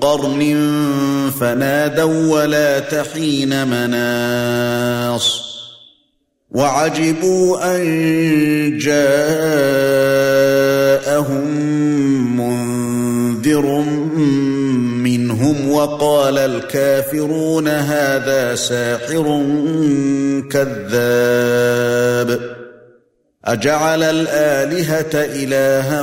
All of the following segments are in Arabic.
قرن فنادوا ولا تحين مناص وعجبوا أن جاءهم منذر منهم وقال الكافرون هذا ساحر كذاب أجعل الآلهة إلها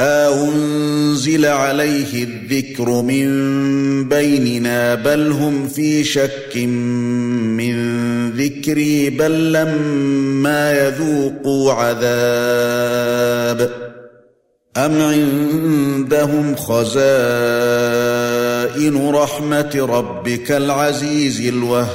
أنزل عليه الذكر من بيننا بل هم في شك من ذكري بل لما يذوقوا عذاب. أم عندهم خزائن رحمة ربك العزيز الوهاب؟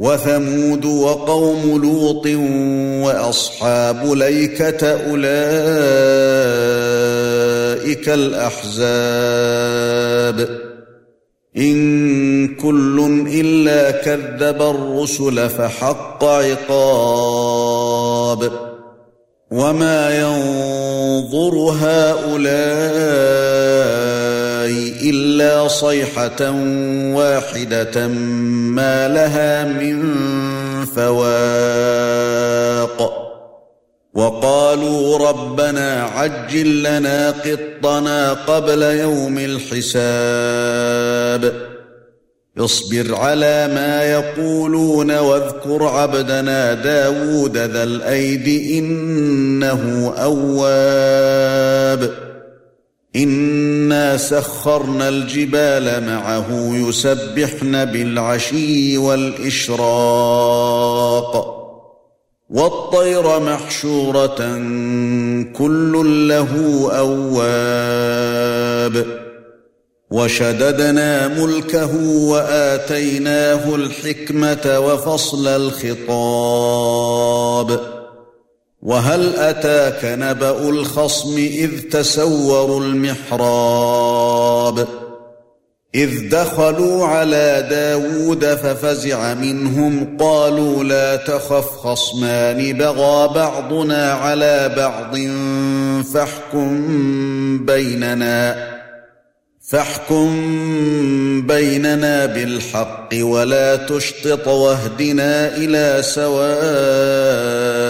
وثمود وقوم لوط وأصحاب ليكة أولئك الأحزاب. إن كل إلا كذب الرسل فحق عقاب. وما ينظر هؤلاء إلا صيحة واحدة ما لها من فواق. وقالوا ربنا عجل لنا قطنا قبل يوم الحساب. اصبر على ما يقولون واذكر عبدنا داود ذا الأيد إنه أواب. إِنَّا سَخَّرْنَا الْجِبَالَ مَعَهُ يُسَبِّحْنَ بِالْعَشِيِّ وَالْإِشْرَاقِ وَالطَّيْرَ مَحْشُورَةً كُلٌّ لَّهُ أَوَّابٌ وَشَدَدْنَا مُلْكَهُ وَآتَيْنَاهُ الْحِكْمَةَ وَفَصْلَ الْخِطَابِ وهل أتاك نبأ الخصم إذ تسوروا المحراب إذ دخلوا على داود ففزع منهم قالوا لا تخف خصمان بغى بعضنا على بعض فاحكم بيننا فاحكم بيننا بالحق ولا تشطط واهدنا إلى سواء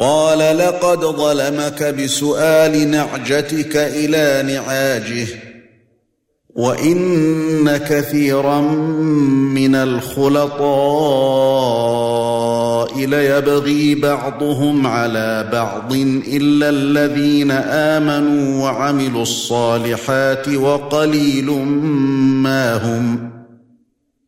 قال لقد ظلمك بسؤال نعجتك إلى نعاجه وإن كثيرا من الخلطاء ليبغي بعضهم على بعض إلا الذين آمنوا وعملوا الصالحات وقليل ما هم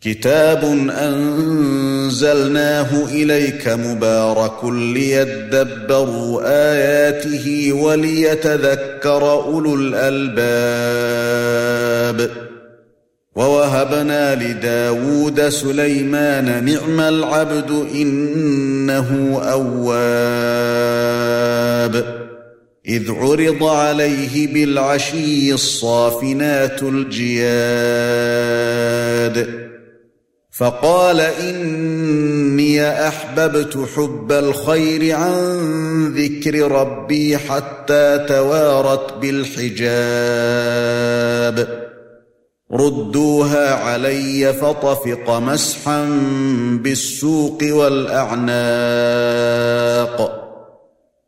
كتاب أنزلناه إليك مبارك ليدبروا آياته وليتذكر أولو الألباب. ووهبنا لداود سليمان نعم العبد إنه أواب. إذ عرض عليه بالعشي الصافنات الجياد. فقال إني أحببت حب الخير عن ذكر ربي حتى توارت بالحجاب. ردوها علي فطفق مسحا بالسوق والأعناق.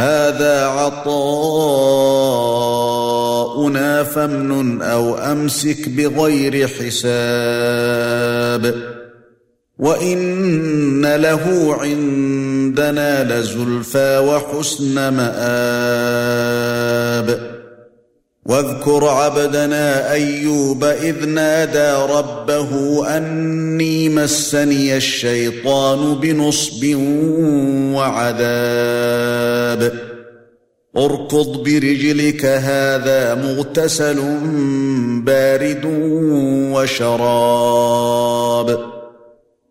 هذا عطاؤنا فامنن أو أمسك بغير حساب. وإن له عندنا لزلفى وحسن مآب. واذكر عبدنا أيوب إذ نادى ربه أني مسني الشيطان بنصب وعذاب. اركض برجلك هذا مغتسل بارد وشراب.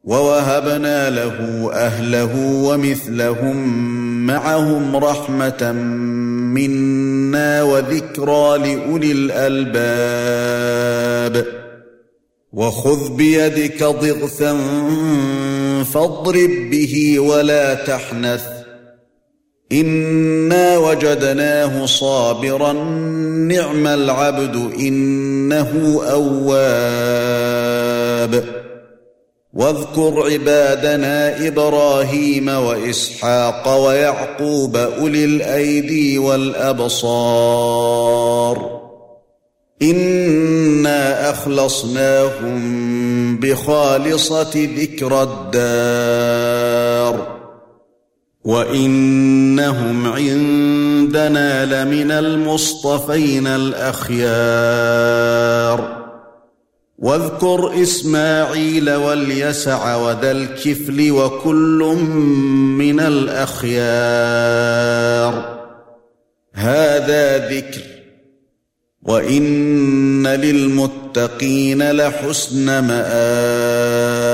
ووهبنا له أهله ومثلهم معهم رحمة منا. وذكرى لأولي الألباب. وخذ بيدك ضغثا فاضرب به ولا تحنث. إنا وجدناه صابرا نعم العبد إنه أواب. واذكر عبادنا إبراهيم وإسحاق ويعقوب أولي الأيدي والأبصار. إنا أخلصناهم بخالصة ذكر الدار. وإنهم عندنا لمن المصطفين الأخيار. واذكر إسماعيل واليسع وذا الكفل وكل من الأخيار. هذا ذكر وإن للمتقين لحسن مآب.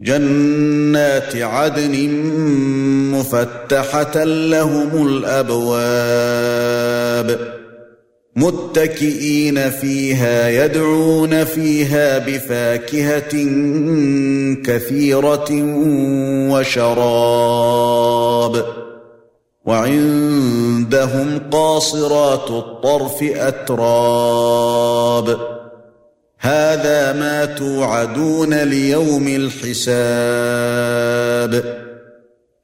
جنات عدن مفتحة لهم الأبواب. متكئين فيها يدعون فيها بفاكهة كثيرة وشراب. وعندهم قاصرات الطرف أتراب. هذا ما توعدون ليوم الحساب.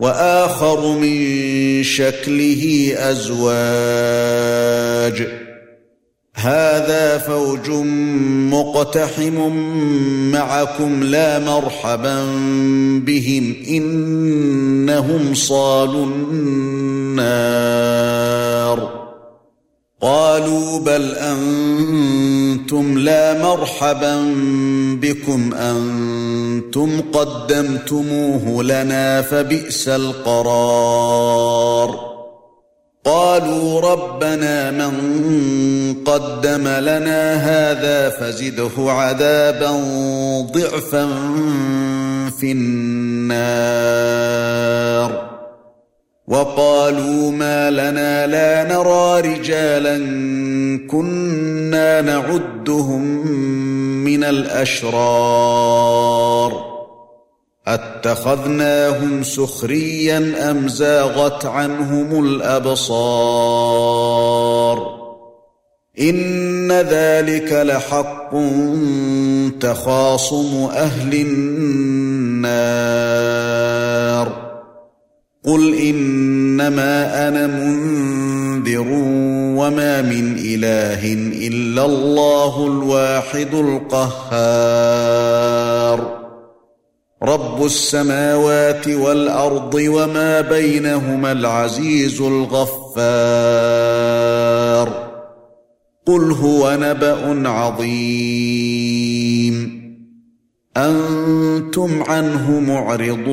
وآخر من شكله أزواج. هذا فوج مقتحم معكم لا مرحبا بهم إنهم صالوا النار. قالوا بل أنتم لا مرحبا بكم أنتم قدمتموه لنا فبئس القرار. قالوا ربنا من قدم لنا هذا فزده عذابا ضعفا في النار. وقالوا ما لنا لا نرى رجالا كنا نعدهم من الأشرار. أتخذناهم سخريا أم زاغت عنهم الأبصار؟ إن ذلك لحق تخاصم أهل النار. قل انما أنا منذر وما من اله الا الله الواحد القهار رب السماوات والارض وما بينهما العزيز الغفار قل هو نبا عظيم أنتم عنه معرضون.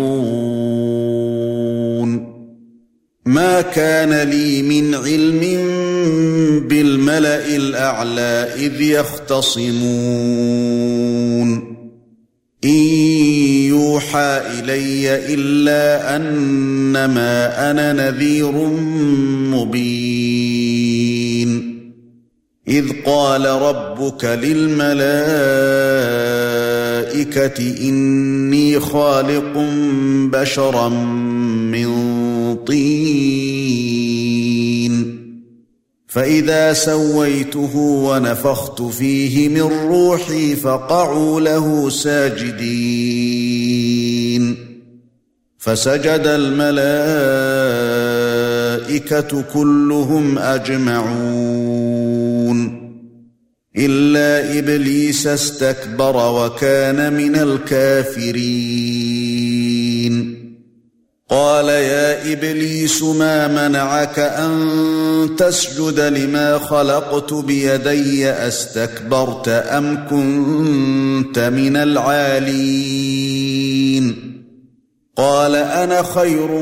ما كان لي من علم بالملأ الأعلى إذ يختصمون. إن يوحى إلي إلا أنما أنا نذير مبين. إذ قال ربك للملائكة إني خالق بشرا من طين. فإذا سويته ونفخت فيه من روحي فقعوا له ساجدين. فسجد الملائكة كلهم أجمعون. إلا إبليس استكبر وكان من الكافرين. قال يا إبليس ما منعك أن تسجد لما خلقت بيدي؟ أستكبرت أم كنت من العالين؟ قال أنا خير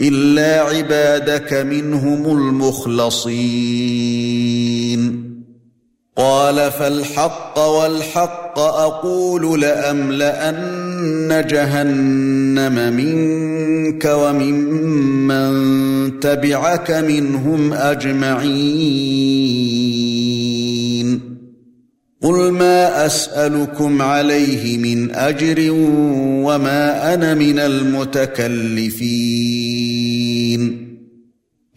إلا عبادك منهم المخلصين. قال فالحق والحق أقول لأملأن جهنم منك وممن تبعك منهم أجمعين. قل ما أسألكم عليه من أجر وما أنا من المتكلفين.